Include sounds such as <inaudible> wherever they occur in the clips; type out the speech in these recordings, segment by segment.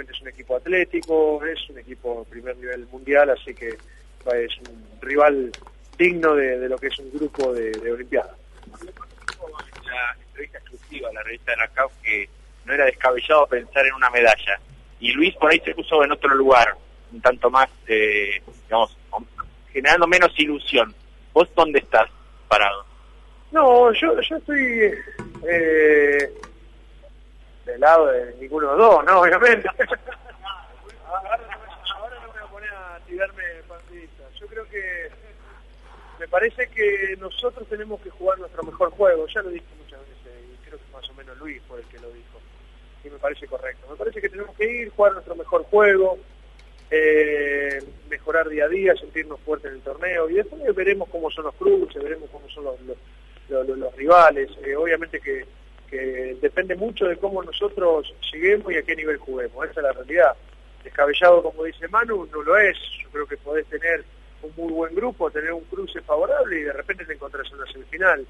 es un equipo atlético, es un equipo de primer nivel mundial, así que es un rival digno de, lo que es un grupo de, de Olimpiada. La entrevista exclusiva, la revista de la CAF, que no era descabellado pensar en una medalla. Y Luis por ahí se puso en otro lugar, un tanto más, eh, digamos, generando menos ilusión. ¿Vos dónde estás parado? No, yo, yo estoy eh, del lado de ninguno de los dos, ¿no? Obviamente. <laughs> ahora, no me voy a poner a tirarme partidistas. Yo creo que me parece que nosotros tenemos que jugar nuestro mejor juego. Ya lo dije muchas veces y creo que más o menos Luis fue el que lo dijo. Y me parece correcto. Me parece que tenemos que ir, jugar nuestro mejor juego, eh, mejorar día a día, sentirnos fuertes en el torneo y después veremos cómo son los cruces, veremos cómo son los, los, rivales. Eh, obviamente que, que, depende mucho de cómo nosotros lleguemos y a qué nivel juguemos. Esa es la realidad. Descabellado, como dice Manu, no lo es. Yo creo que podés tener un muy buen grupo, tener un cruce favorable y de repente te encontrás en una semifinal.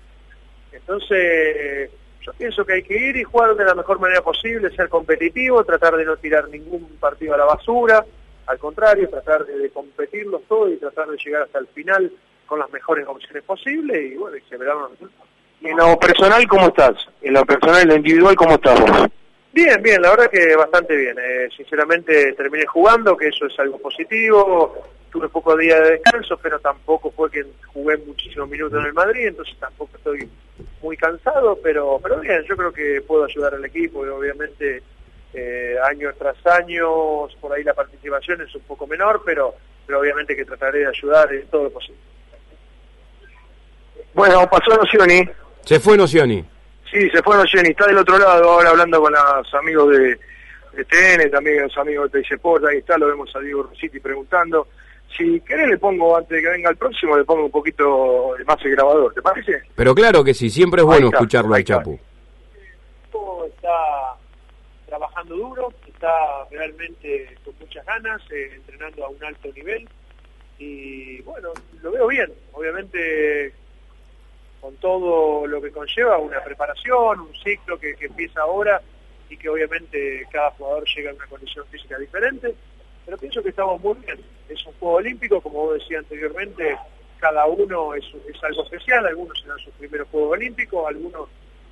Entonces, yo pienso que hay que ir y jugar de la mejor manera posible, ser competitivo, tratar de no tirar ningún partido a la basura, al contrario, tratar de, competirlos todos y tratar de llegar hasta el final con las mejores opciones posibles y bueno, y se verán los resultados. ¿Y en lo personal cómo estás? En lo personal, en lo individual, ¿cómo estás Bien, bien, la verdad que bastante bien. Eh, sinceramente terminé jugando, que eso es algo positivo. Tuve pocos días de descanso, pero tampoco fue que jugué muchísimos minutos en el Madrid, entonces tampoco estoy muy cansado, pero, pero bien, yo creo que puedo ayudar al equipo y obviamente eh, año tras año, por ahí la participación es un poco menor, pero, pero obviamente que trataré de ayudar en todo lo posible. Bueno, pasó Nocioni. Se fue Nocioni. Sí, se fue Nocioni. Está del otro lado ahora hablando con los amigos de, TN, también los amigos de TC Ahí está, lo vemos a Diego Rositi preguntando. Si querés le pongo, antes de que venga el próximo, le pongo un poquito más el grabador, ¿te parece? Pero claro que sí, siempre es bueno escucharlo al Chapu. Está trabajando duro, está realmente con muchas ganas, eh, entrenando a un alto nivel y bueno, lo veo bien, obviamente con todo lo que conlleva una preparación, un ciclo que, empieza ahora y que obviamente cada jugador llega a una condición física diferente, pero pienso que estamos muy bien. Es un juego olímpico, como vos decía anteriormente, cada uno es, es algo especial, algunos serán sus primeros Juegos Olímpicos, algunos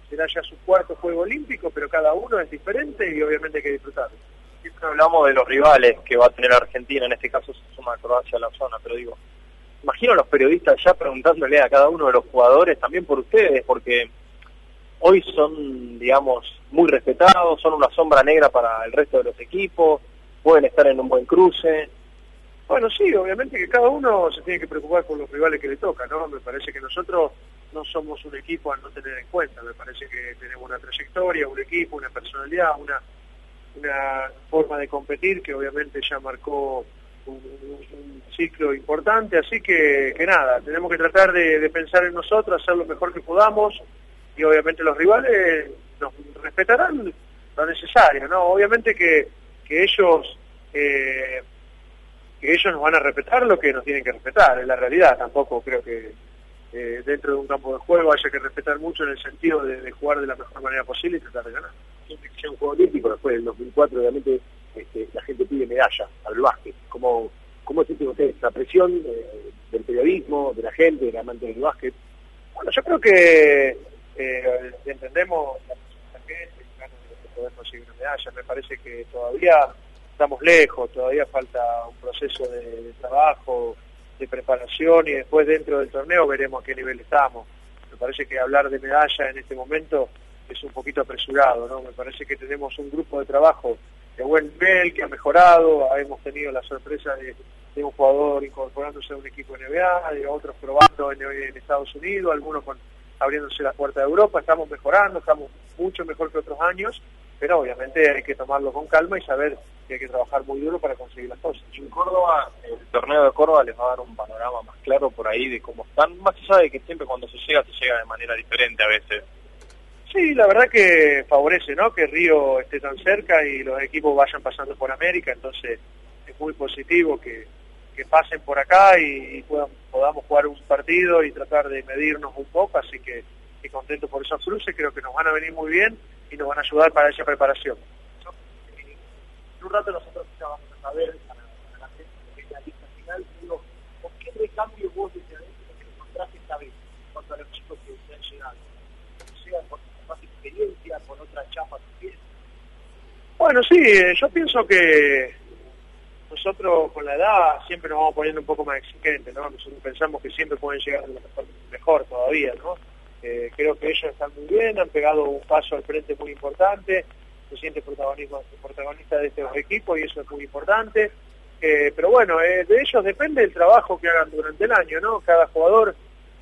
será ya su cuarto juego olímpico, pero cada uno es diferente y obviamente hay que disfrutarlo. Siempre hablamos de los rivales que va a tener Argentina, en este caso se suma Croacia a la zona, pero digo, imagino los periodistas ya preguntándole a cada uno de los jugadores, también por ustedes, porque hoy son, digamos, muy respetados, son una sombra negra para el resto de los equipos, pueden estar en un buen cruce. Bueno, sí, obviamente que cada uno se tiene que preocupar por los rivales que le toca, ¿no? Me parece que nosotros no somos un equipo a no tener en cuenta. Me parece que tenemos una trayectoria, un equipo, una personalidad, una forma de competir que obviamente ya marcó un, ciclo importante. Así que, que, nada, tenemos que tratar de, pensar en nosotros, hacer lo mejor que podamos y obviamente los rivales nos respetarán lo necesario, ¿no? Obviamente que, que ellos... Eh, que ellos nos van a respetar lo que nos tienen que respetar, en la realidad, tampoco creo que, eh, dentro de un campo de juego haya que respetar mucho en el sentido de, jugar de la mejor manera posible y tratar de ganar. Siempre que sea un juego olímpico, después del 2004 obviamente este, la gente pide medalla al básquet. ¿Cómo, cómo siente usted esa presión eh, del periodismo, de la gente, del amante del básquet? Bueno, yo creo que eh, entendemos la gente, que poder conseguir una medalla. Me parece que todavía estamos lejos, todavía falta un proceso de trabajo, de preparación y después dentro del torneo veremos a qué nivel estamos. Me parece que hablar de medalla en este momento es un poquito apresurado, ¿no? Me parece que tenemos un grupo de trabajo de buen nivel, que ha mejorado, hemos tenido la sorpresa de, un jugador incorporándose a un equipo NBA, de otros probando en, Estados Unidos, algunos abriéndose la puerta de Europa, estamos mejorando, estamos mucho mejor que otros años, pero obviamente hay que tomarlo con calma y saber que hay que trabajar muy duro para conseguir las cosas. En Córdoba, el torneo de Córdoba les va a dar un panorama más claro por ahí de cómo están, más allá de que siempre cuando se llega, se llega de manera diferente a veces. Sí, la verdad que favorece, ¿no? Que Río esté tan cerca y los equipos vayan pasando por América, entonces es muy positivo que, que pasen por acá y, podamos jugar un partido y tratar de medirnos un poco, así que, que contento por esos cruces, creo que nos van a venir muy bien y nos van a ayudar para esa preparación. un rato nosotros ya vamos a saber, para, la la lista final, digo, ¿con qué recambio vos desde adentro que encontraste esta vez cuanto a los chicos que se han llegado? sea con más experiencia, con otra chapa también. Bueno, sí, eh, yo pienso que nosotros con la edad siempre nos vamos poniendo un poco más exigentes, ¿no? Nosotros pensamos que siempre pueden llegar mejor, mejor todavía, ¿no? Eh, creo que ellos están muy bien, han pegado un paso al frente muy importante, se siente protagonismo, protagonista de este equipo y eso es muy importante. Eh, pero bueno, de ellos depende el trabajo que hagan durante el año, ¿no? Cada jugador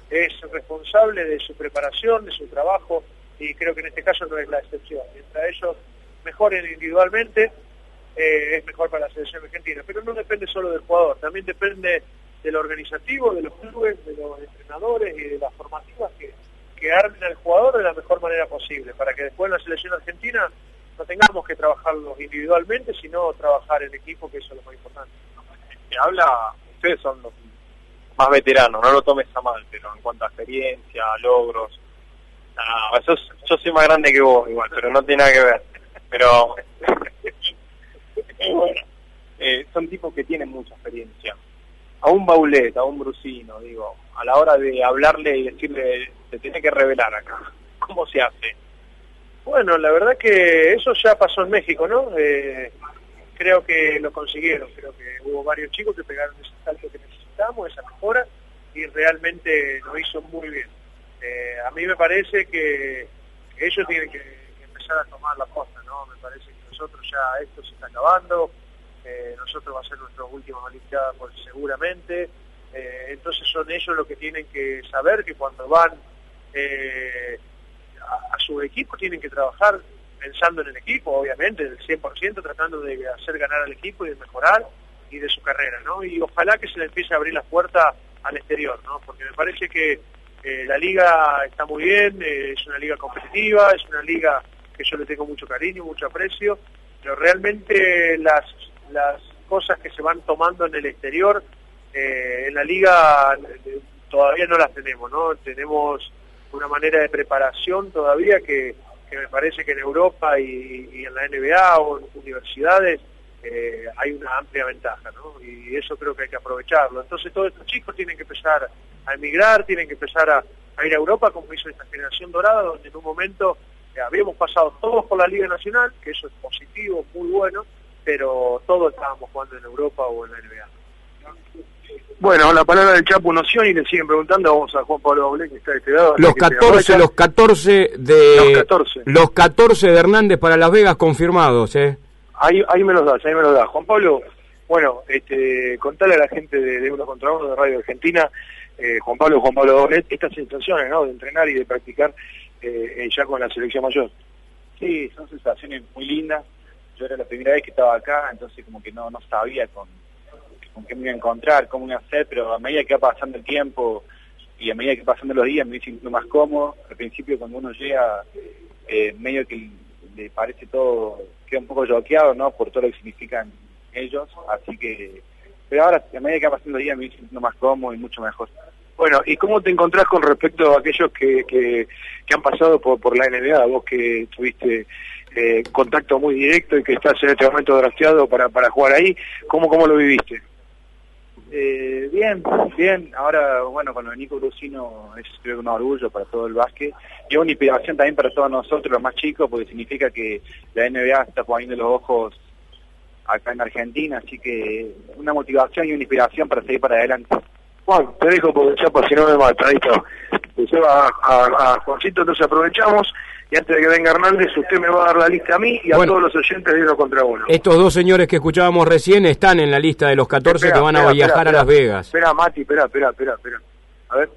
es responsable de su preparación, de su trabajo, y creo que en este caso no es la excepción. Mientras ellos mejoren individualmente, eh, es mejor para la selección argentina. Pero no depende solo del jugador, también depende del organizativo, de los clubes, de los entrenadores y de las formativas que, que armen al jugador de la mejor manera posible, para que después en la selección argentina no tengamos que trabajarlos individualmente, sino trabajar en equipo, que eso es lo más importante. Se habla, ustedes son los más veteranos, no lo tomes a mal, pero en cuanto a experiencia, logros, no, yo soy más grande que vos igual, pero no tiene nada que ver. Pero <laughs> bueno, eh, son tipos que tienen mucha experiencia. A un Baulet, a un Brusino, digo, a la hora de hablarle y decirle, se tiene que revelar acá. <laughs> ¿Cómo se hace? Bueno, la verdad que eso ya pasó en México, ¿no? Eh, creo que lo consiguieron, creo que hubo varios chicos que pegaron ese salto que necesitamos, esa mejora, y realmente lo hizo muy bien. Eh, a mí me parece que, ellos tienen que, empezar a tomar la posta, parece que nosotros ya esto se está acabando, eh, nosotros va a ser nuestro último Olimpiada pues, seguramente, eh, entonces son ellos los que tienen que saber que cuando van a, a, su equipo tienen que trabajar pensando en el equipo, obviamente, del 100%, tratando de hacer ganar al equipo y de mejorar y de su carrera, ¿no? Y ojalá que se le empiece a abrir las puertas al exterior, ¿no? Porque me parece que eh, la liga está muy bien, eh, es una liga competitiva, es una liga que yo le tengo mucho cariño, mucho aprecio, pero realmente las, las cosas que se van tomando en el exterior, eh, en la liga todavía no las tenemos, ¿no? Tenemos una manera de preparación todavía que, me parece que en Europa y, y en la NBA o en universidades eh, hay una amplia ventaja, ¿no? Y eso creo que hay que aprovecharlo. Entonces todos estos chicos tienen que empezar a emigrar, tienen que empezar a, ir a Europa como hizo esta generación dorada, donde en un momento eh, habíamos pasado todos por la Liga Nacional, que eso es positivo, muy bueno, pero todos estábamos jugando en Europa o en la NBA. Bueno, la palabra del Chapo Noción y le siguen preguntando, vamos a Juan Pablo Oblé, que está de este lado. Los 14, los 14 de... Los 14. Los 14 de Hernández para Las Vegas confirmados, ¿eh? Ahí, ahí me los das, ahí me los das. Juan Pablo, bueno, este, contale a la gente de, Uno contra Uno de Radio Argentina, eh, Juan Pablo, Juan Pablo Donet, estas sensaciones, ¿no? De entrenar y de practicar eh, ya con la selección mayor. Sí, son sensaciones muy lindas. Yo era la primera vez que estaba acá, entonces como que no, no sabía con, con qué me iba a encontrar, cómo me iba a hacer, pero a medida que va pasando el tiempo y a medida que pasando los días me voy sintiendo más cómodo. Al principio cuando uno llega, eh, medio que le parece todo queda un poco bloqueado, ¿no? Por todo lo que significan ellos, así que... Pero ahora, a medida que va pasando el día, me voy sintiendo más cómodo y mucho mejor. Bueno, ¿y cómo te encontrás con respecto a aquellos que, que, han pasado por, por la NBA? Vos que tuviste eh, contacto muy directo y que estás en este momento drafteado para, para jugar ahí, ¿cómo, cómo lo viviste? Eh, bien, bien. Ahora, bueno, con lo de Nico Brusino es creo un orgullo para todo el básquet y una inspiración también para todos nosotros, los más chicos, porque significa que la NBA está poniendo los ojos acá en Argentina, así que una motivación y una inspiración para seguir para adelante. Juan, te dejo porque chapa si no me mata, ahí está. Se lleva a, a Juancito, entonces aprovechamos y antes de que venga Hernández, usted me va a dar la lista a mí y a todos los oyentes de uno contra uno. Estos dos señores que escuchábamos recién están en la lista de los 14 que van a viajar a Las Vegas. Espera, Mati, espera, espera, espera, espera. A ver,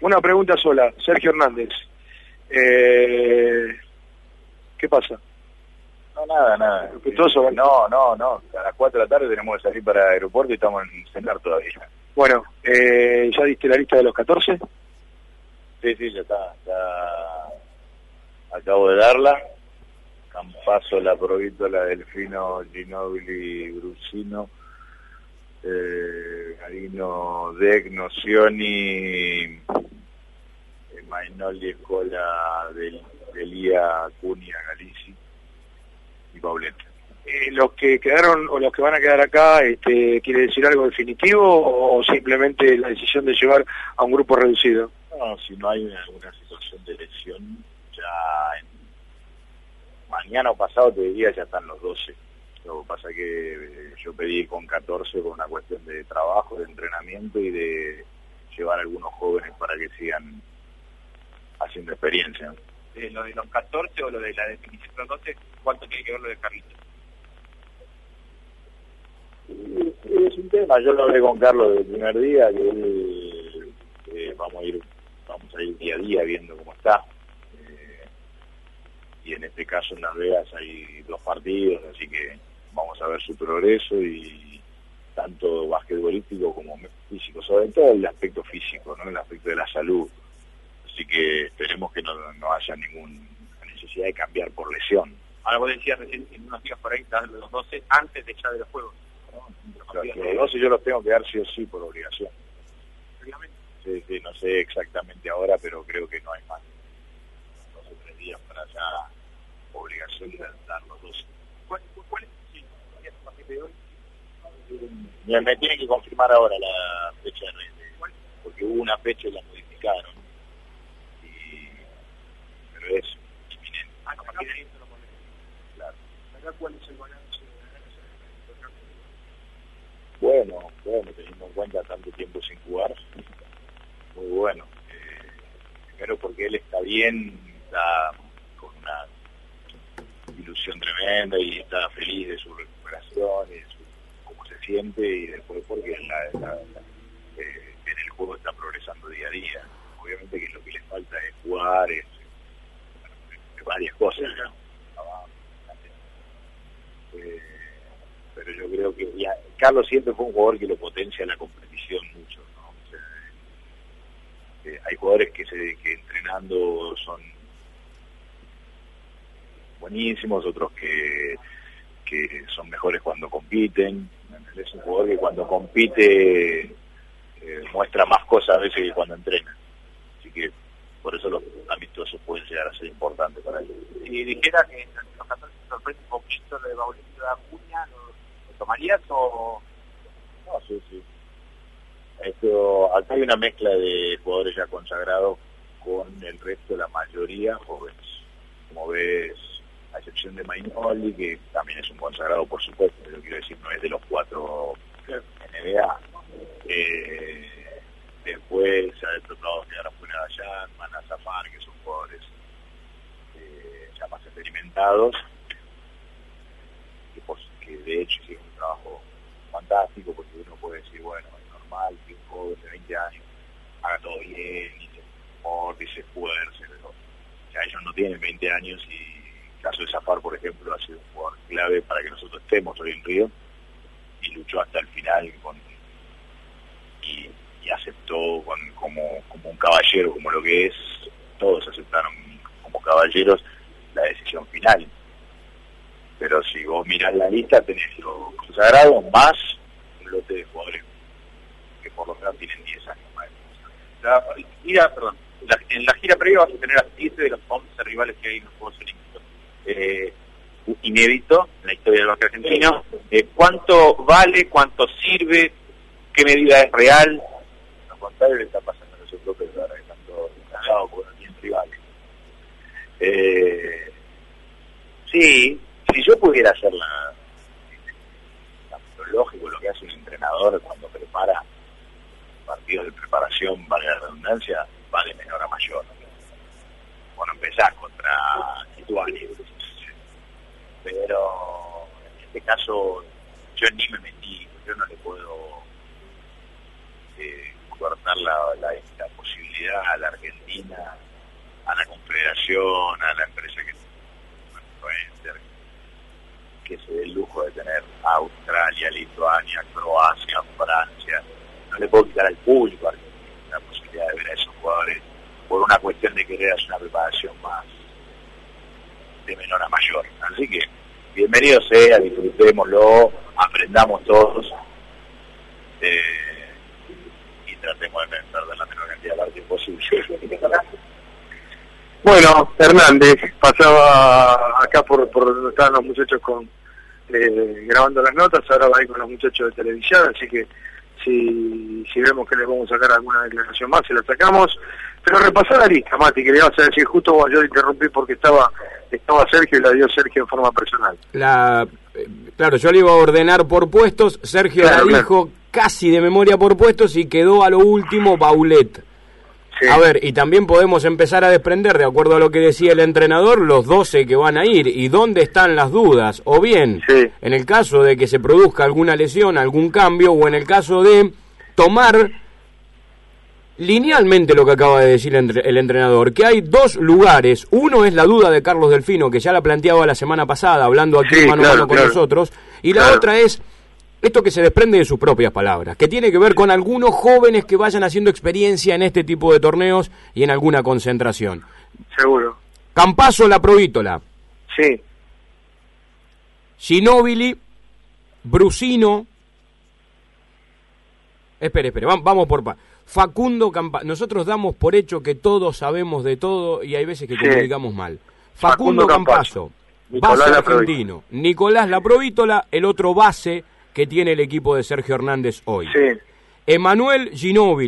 una pregunta sola. Sergio Hernández. Eh, ¿Qué pasa? No, nada, nada. No, no, no. A las 4 de la tarde tenemos que salir para el aeropuerto y estamos en cenar todavía. Bueno, eh, ¿ya diste la lista de los 14? Sí, sí, ya está. Ya acabo de darla. Campaso, La Provítola, Delfino, Ginobili, Brusino, eh, Garino, Dec, Nocioni, Mainoli, Escola, Del, Delia, Cunha, Galici y Pauleta. Eh, los que quedaron o los que van a quedar acá, este, quiere decir algo definitivo o, simplemente la decisión de llevar a un grupo reducido? No, si no hay alguna situación de elección, ya mañana o pasado te diría ya están los 12. Lo que pasa que eh, yo pedí con 14 por una cuestión de trabajo, de entrenamiento y de llevar a algunos jóvenes para que sigan haciendo experiencia. Lo de los 14 o lo de la definición de los 12, ¿cuánto tiene que ver lo de Carlitos? Es un tema, yo lo hablé con Carlos desde el primer día, que eh, vamos a ir vamos a ir día a día viendo cómo está. Eh, y en este caso en Las Vegas hay dos partidos, así que vamos a ver su progreso y tanto basquetbolístico como físico, sobre todo el aspecto físico, ¿no? el aspecto de la salud. Así que esperemos que no, haya ninguna necesidad de cambiar por lesión. Ahora vos decías recién en unos días por ahí, los 12 antes de ya de los juegos. Los, 12 yo los tengo que dar sí o sí por obligación. Sí, sí, no sé exactamente ahora, pero creo que no hay más. Dos o tres días para ya obligación de dar los 12. ¿Cuál, cuál es el de hoy? Me tiene que confirmar ahora la fecha de red, porque hubo una fecha y la modificaron es inminente. Ah, claro. cuál es el balance? Bueno, teniendo en cuenta tanto tiempo sin jugar, muy bueno. Eh, primero porque él está bien, está con una ilusión tremenda y está feliz de su recuperación y de cómo se siente después porque eh, en el juego está progresando día a día. Obviamente que lo que le falta es jugar, es varias cosas. Eh, pero yo creo que Carlos siempre fue un jugador que lo potencia la competición mucho. Eh, hay jugadores que, entrenando son buenísimos, otros que, que son mejores cuando compiten. Es un jugador que cuando compite eh, muestra más cosas a veces que cuando entrena. Así que por eso los amistosos pueden llegar a ser importantes para ellos. Si dijera que los 14 sorprende un poquito de Mauricio de Acuña, ¿lo, tomarías o...? No, sí, sí. Esto, acá hay una mezcla de jugadores ya consagrados con el resto la mayoría jóvenes. Como ves, a excepción de Mainoli, que también es un consagrado, por supuesto, pero quiero decir, no es de los cuatro NBA. Eh, después se ha detectado que ahora fuera Dayan, Manazafar, que son jugadores eh, ya más experimentados, que, que de hecho hicieron un trabajo fantástico, porque uno puede decir, bueno, es normal que un joven de 20 años haga todo bien, y se comporte y se esfuerce, pero ya ellos no tienen 20 años y el caso de Zafar, por ejemplo, ha sido un jugador clave para que nosotros estemos hoy en Río y luchó hasta el final con y aceptó como, como un caballero, como lo que es, todos aceptaron como caballeros la decisión final. Pero si vos mirás la lista, tenés los consagrados más un lote de jugadores que por lo menos tienen 10 años más. La gira, perdón, en la gira previa vas a tener a 7 de los 11 rivales que hay en los Juegos Olímpicos. Eh, inédito en la historia del básquet argentino. Eh, ¿Cuánto vale? ¿Cuánto sirve? ¿Qué medida es real? Le está pasando a nosotros que ahora que están todos encajados por bien rivales. Eh, si yo pudiera hacer la, lo lógico, lo que hace un entrenador cuando prepara partidos de preparación, valga la redundancia, va de menor a mayor. Bueno, empezás contra Lituania, pero en este caso yo ni me metí, yo no le puedo eh, cortar la, posibilidad a la Argentina, a la Confederación, a la empresa que que se dé el lujo de tener Australia, Lituania, Croacia, Francia. No le puedo quitar al público la posibilidad de ver a esos jugadores por una cuestión de querer hacer una preparación más de menor a mayor. Así que bienvenido sea, disfrutémoslo, aprendamos todos. Eh, tratemos de perder la menor cantidad de partidos posible. <laughs> Bueno, Hernández pasaba acá por, por donde estaban los muchachos con, eh, grabando las notas, ahora va a ir con los muchachos de televisión, así que si, si vemos que le vamos a sacar alguna declaración más, se la sacamos. Pero repasar la lista, Mati, que le vas a decir, justo yo interrumpí porque estaba estaba Sergio y la dio Sergio en forma personal. La, eh, claro, yo le iba a ordenar por puestos, Sergio la dijo casi de memoria por puestos y quedó a lo último Baulet. A ver, y también podemos empezar a desprender, de acuerdo a lo que decía el entrenador, los 12 que van a ir y dónde están las dudas. O bien, en el caso de que se produzca alguna lesión, algún cambio, o en el caso de tomar linealmente lo que acaba de decir el entrenador, que hay dos lugares. Uno es la duda de Carlos Delfino, que ya la planteaba la semana pasada, hablando aquí mano a mano con nosotros. Y la otra es esto que se desprende de sus propias palabras, que tiene que ver con algunos jóvenes que vayan haciendo experiencia en este tipo de torneos y en alguna concentración. Seguro. Campaso la Provítola. Sí. Ginóbili, Brusino. Espere, espere, vamos por Facundo Campaso. Nosotros damos por hecho que todos sabemos de todo y hay veces que comunicamos mal. Facundo, Campaso, base argentino. Nicolás La Provítola, el otro base que tiene el equipo de Sergio Hernández hoy. Sí. Emanuel Ginóbili.